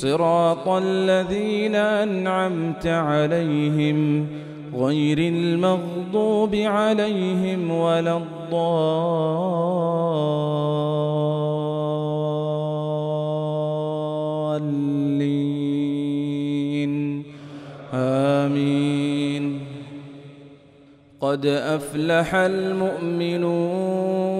صراط الذين أنعمت عليهم غير المغضوب عليهم ولا الضالين. آمين. قد أفلح المؤمنون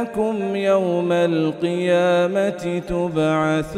إنكم يوم القيامة تبعثون.